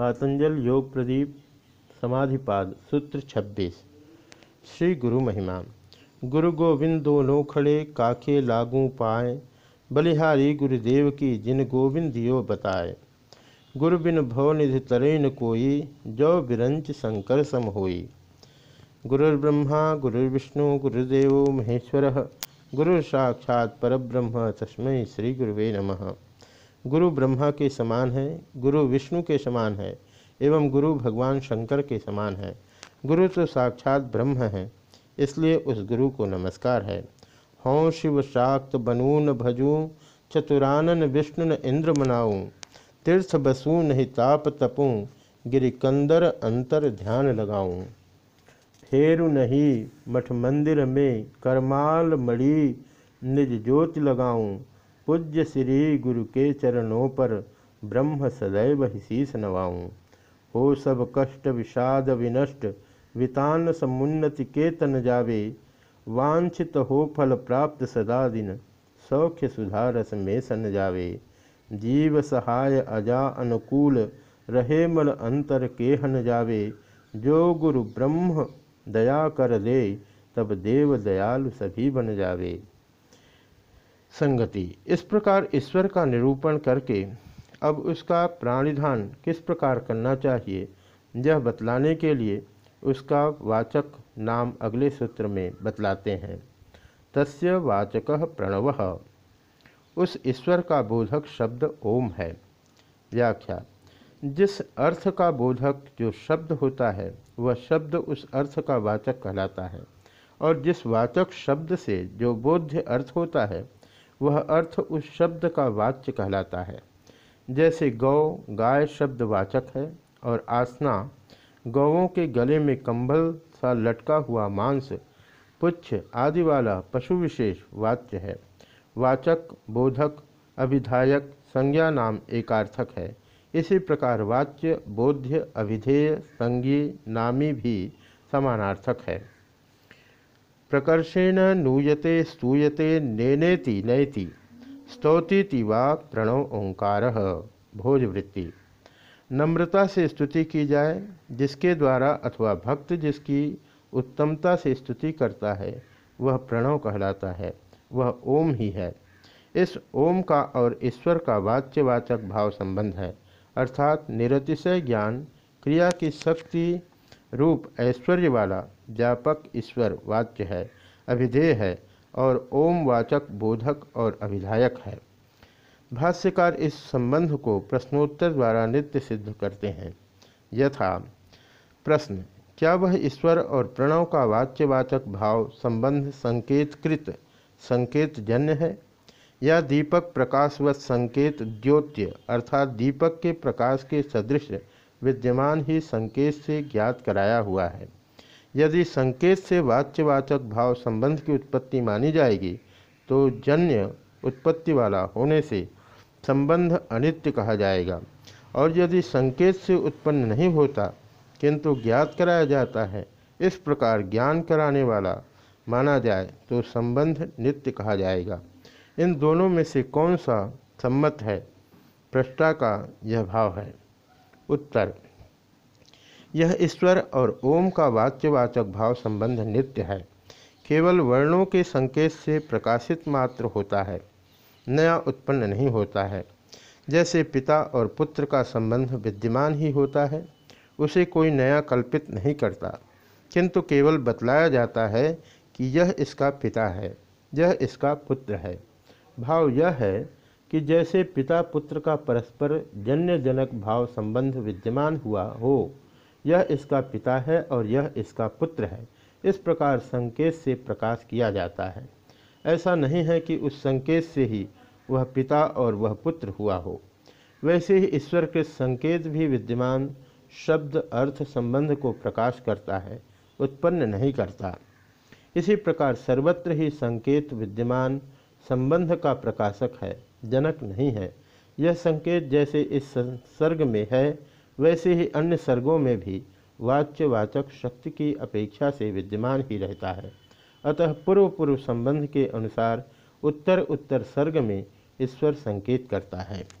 पातंजल योग प्रदीप, समाधिपाद, सूत्र 26 श्री गुरु महिमा। गुरु गोविंद दोनों खड़े काखे लागू पाए। बलिहारी गुरुदेव की जिन गोविंद यो बताए। गुरु बिन भव निधि तरे न कोई, जो बिरंच शंकर सम होई। गुरुर्ब्रह्मा, गुरुर्विष्णु, गुरुदेव महेश्वर। गुरु साक्षात परब्रह्म, तस्मै श्री गुरुवे नमः। गुरु ब्रह्मा के समान है, गुरु विष्णु के समान है, एवं गुरु भगवान शंकर के समान है। गुरु तो साक्षात ब्रह्म है, इसलिए उस गुरु को नमस्कार है। हों शिव शाक्त बनून भजूँ, चतुरानन विष्णु इंद्र मनाऊँ, तीर्थ बसू नहीं ताप तपूँ, गिरिकंदर अंतर ध्यान लगाऊँ। फेरु नहीं मठ मंदिर में, करमाल मड़ी निज ज्योत लगाऊँ पूज्य श्री गुरु के चरणों पर ब्रह्म सदैव ही शीस नवाऊँ। हो सब कष्ट विषाद विनष्ट, वितान समुन्नति के तन जावे। वांछित हो फल प्राप्त सदा दिन, सौख्य सुधारस में सन जावे। जीव सहाय अजा अनुकूल, रहे मल अंतर के हन जावे। जो गुरु ब्रह्म दया कर दे तब देव दयालु सभी बन जावे। संगति। इस प्रकार ईश्वर का निरूपण करके अब उसका प्राणिधान किस प्रकार करना चाहिए, यह बतलाने के लिए उसका वाचक नाम अगले सूत्र में बतलाते हैं। तस्य वाचक प्रणव। उस ईश्वर का बोधक शब्द ओम है। व्याख्या। जिस अर्थ का बोधक जो शब्द होता है, वह शब्द उस अर्थ का वाचक कहलाता है। और जिस वाचक शब्द से जो बोध्य अर्थ होता है वह अर्थ उस शब्द का वाच्य कहलाता है। जैसे गौ, गाय शब्द वाचक है और आसना गौों के गले में कंबल सा लटका हुआ मांस, पुच्छ आदि वाला पशु विशेष वाच्य है। वाचक, बोधक, अभिधायक, संज्ञा नाम एकार्थक है। इसी प्रकार वाच्य, बोध्य, अभिधेय, संज्ञी, नामी भी समानार्थक है। प्रकर्षेण नूयते, स्तूयते, नेनेति नयति स्तौतीति वा प्रणव ओंकार। भोजवृत्ति। नम्रता से स्तुति की जाए, जिसके द्वारा अथवा भक्त जिसकी उत्तमता से स्तुति करता है, वह प्रणव कहलाता है, वह ओम ही है। इस ओम का और ईश्वर का वाच्यवाचक भाव संबंध है, अर्थात निरतिशय ज्ञान, क्रिया की शक्ति रूप ऐश्वर्य वाला व्यापक ईश्वर वाच्य है, अभिधेय है और ओम वाचक बोधक और अभिधायक है। भाष्यकार इस संबंध को प्रश्नोत्तर द्वारा नित्य सिद्ध करते हैं। यथा, प्रश्न, क्या वह ईश्वर और प्रणव का वाच्यवाचक भाव संबंध संकेतकृत संकेत जन्य है? या दीपक प्रकाशवत संकेत द्योत्य अर्थात दीपक के प्रकाश के सदृश विद्यमान ही संकेत से ज्ञात कराया हुआ है। यदि संकेत से वाच्यवाचक भाव संबंध की उत्पत्ति मानी जाएगी तो जन्य उत्पत्ति वाला होने से संबंध अनित्य कहा जाएगा। और यदि संकेत से उत्पन्न नहीं होता, किंतु ज्ञात कराया जाता है, इस प्रकार ज्ञान कराने वाला माना जाए तो संबंध नित्य कहा जाएगा। इन दोनों में से कौन सा सम्मत है? पृष्ठा का यह भाव है। उत्तर। यह ईश्वर और ओम का वाच्यवाचक भाव संबंध नित्य है। केवल वर्णों के संकेत से प्रकाशित मात्र होता है, नया उत्पन्न नहीं होता है। जैसे पिता और पुत्र का संबंध विद्यमान ही होता है, उसे कोई नया कल्पित नहीं करता। किंतु केवल बतलाया जाता है कि यह इसका पिता है, यह इसका पुत्र है। भाव यह है कि जैसे पिता पुत्र का परस्पर जन्य जनक भाव संबंध विद्यमान हुआ हो, यह इसका पिता है और यह इसका पुत्र है। इस प्रकार संकेत से प्रकाश किया जाता है। ऐसा नहीं है कि उस संकेत से ही वह पिता और वह पुत्र हुआ हो। वैसे ही ईश्वर के संकेत भी विद्यमान शब्द अर्थ संबंध को प्रकाश करता है, उत्पन्न नहीं करता। इसी प्रकार सर्वत्र ही संकेत विद्यमान संबंध का प्रकाशक है। जनक नहीं है। यह संकेत जैसे इस संसर्ग में है, वैसे ही अन्य सर्गों में भी वाच्यवाचक शक्ति की अपेक्षा से विद्यमान ही रहता है। अतः पूर्व पूर्व संबंध के अनुसार उत्तर उत्तर सर्ग में ईश्वर संकेत करता है।